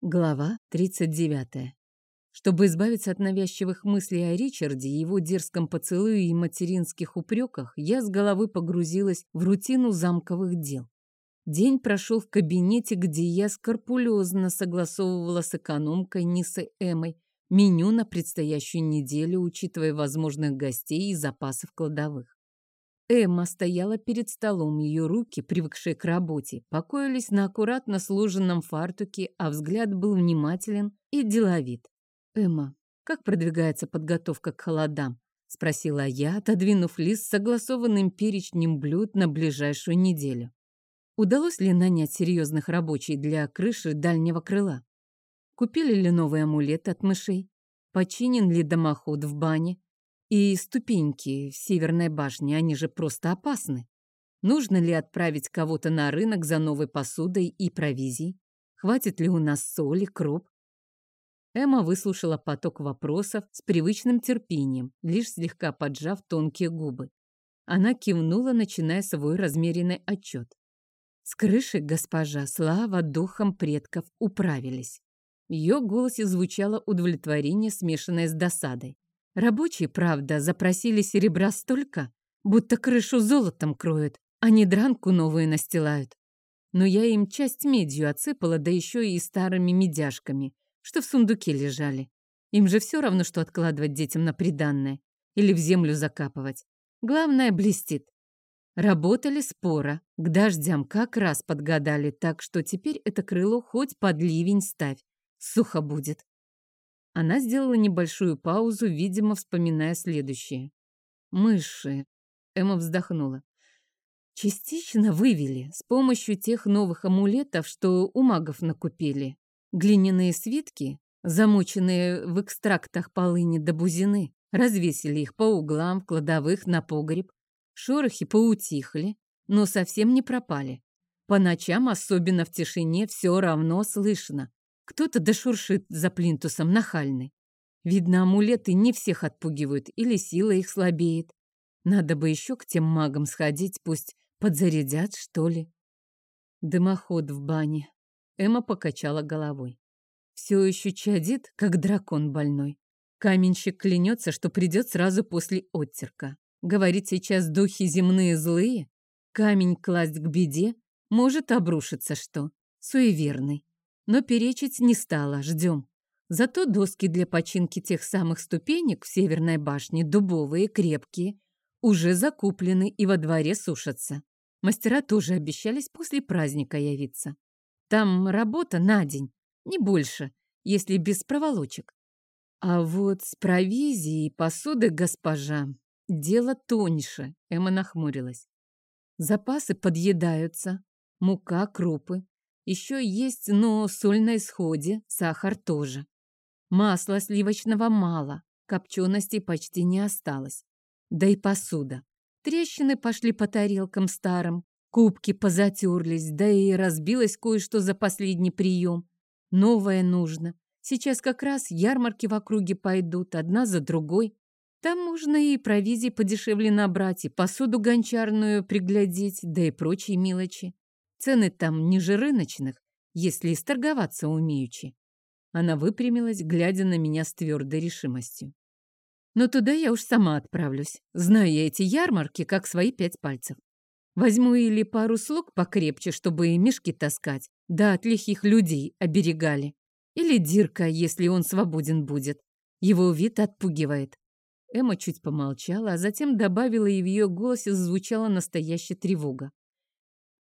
Глава 39. Чтобы избавиться от навязчивых мыслей о Ричарде, его дерзком поцелуе и материнских упреках, я с головой погрузилась в рутину замковых дел. День прошел в кабинете, где я скрупулезно согласовывала с экономкой Нисой Эмой меню на предстоящую неделю, учитывая возможных гостей и запасов кладовых. Эмма стояла перед столом, ее руки, привыкшие к работе, покоились на аккуратно сложенном фартуке, а взгляд был внимателен и деловит. «Эмма, как продвигается подготовка к холодам?» — спросила я, отодвинув лист с согласованным перечнем блюд на ближайшую неделю. Удалось ли нанять серьезных рабочих для крыши дальнего крыла? Купили ли новый амулет от мышей? Починен ли дымоход в бане? И ступеньки в Северной башне, они же просто опасны. Нужно ли отправить кого-то на рынок за новой посудой и провизией? Хватит ли у нас соли, кроп? Эмма выслушала поток вопросов с привычным терпением, лишь слегка поджав тонкие губы. Она кивнула, начиная свой размеренный отчет. С крыши госпожа, слава духом предков, управились. В ее голосе звучало удовлетворение, смешанное с досадой. Рабочие, правда, запросили серебра столько, будто крышу золотом кроют, а не дранку новую настилают. Но я им часть медью отсыпала, да еще и старыми медяшками, что в сундуке лежали. Им же все равно, что откладывать детям на приданное или в землю закапывать. Главное, блестит. Работали спора, к дождям как раз подгадали, так что теперь это крыло хоть под ливень ставь, сухо будет. Она сделала небольшую паузу, видимо, вспоминая следующее. «Мыши», — Эмма вздохнула. «Частично вывели с помощью тех новых амулетов, что у магов накупили. Глиняные свитки, замоченные в экстрактах полыни до бузины, развесили их по углам, кладовых, на погреб. Шорохи поутихли, но совсем не пропали. По ночам, особенно в тишине, все равно слышно. Кто-то дошуршит за плинтусом нахальный. Видно, амулеты не всех отпугивают, или сила их слабеет. Надо бы еще к тем магам сходить, пусть подзарядят, что ли. Дымоход в бане. Эмма покачала головой. Все еще чадит, как дракон больной. Каменщик клянется, что придет сразу после оттерка. Говорит, сейчас духи земные злые. Камень класть к беде, может обрушиться что. Суеверный но перечить не стала, ждем. Зато доски для починки тех самых ступенек в Северной башне, дубовые, крепкие, уже закуплены и во дворе сушатся. Мастера тоже обещались после праздника явиться. Там работа на день, не больше, если без проволочек. А вот с провизией и посудой госпожа дело тоньше, Эмма нахмурилась. Запасы подъедаются, мука, крупы, еще есть, но соль на исходе, сахар тоже. Масла сливочного мало, копченостей почти не осталось. Да и посуда. Трещины пошли по тарелкам старым, кубки позатерлись, да и разбилось кое-что за последний прием. Новое нужно. Сейчас как раз ярмарки в округе пойдут, одна за другой. Там можно и провизии подешевле набрать, и посуду гончарную приглядеть, да и прочие мелочи. Цены там ниже рыночных, если исторговаться умеючи. Она выпрямилась, глядя на меня с твердой решимостью. Но туда я уж сама отправлюсь. Знаю я эти ярмарки, как свои пять пальцев. Возьму или пару слуг покрепче, чтобы и мешки таскать, да от лихих людей оберегали. Или Дирка, если он свободен будет. Его вид отпугивает. Эмма чуть помолчала, а затем добавила, и в ее голосе звучала настоящая тревога.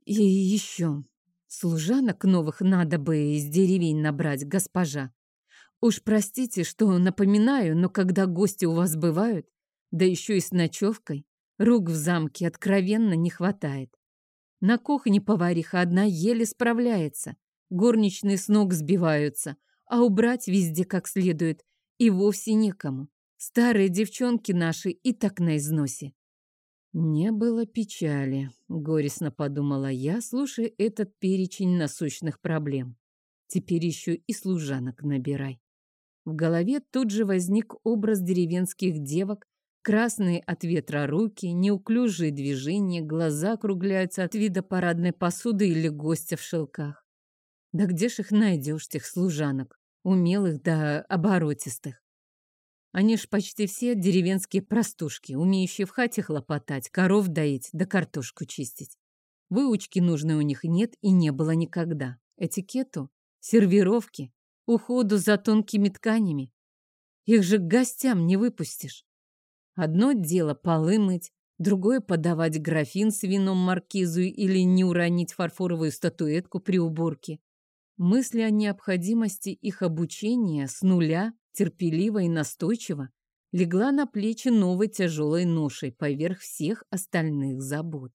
И еще, служанок новых надо бы из деревень набрать, госпожа. Уж простите, что напоминаю, но когда гости у вас бывают, да еще и с ночевкой, рук в замке откровенно не хватает. На кухне повариха одна еле справляется, горничные с ног сбиваются, а убрать везде как следует и вовсе некому. Старые девчонки наши и так на износе. Не было печали, горестно подумала я, слушая этот перечень насущных проблем. Теперь еще и служанок набирай. В голове тут же возник образ деревенских девок, красные от ветра руки, неуклюжие движения, глаза округляются от вида парадной посуды или гостя в шелках. Да где ж их найдешь, тех служанок, умелых да оборотистых? Они ж почти все деревенские простушки, умеющие в хате хлопотать, коров доить да картошку чистить. Выучки нужной у них нет и не было никогда. Этикету, сервировки, уходу за тонкими тканями. Их же к гостям не выпустишь. Одно дело полы мыть, другое подавать графин с вином маркизу или не уронить фарфоровую статуэтку при уборке. Мысли о необходимости их обучения с нуля, терпеливо и настойчиво, легла на плечи новой тяжелой ношей поверх всех остальных забот.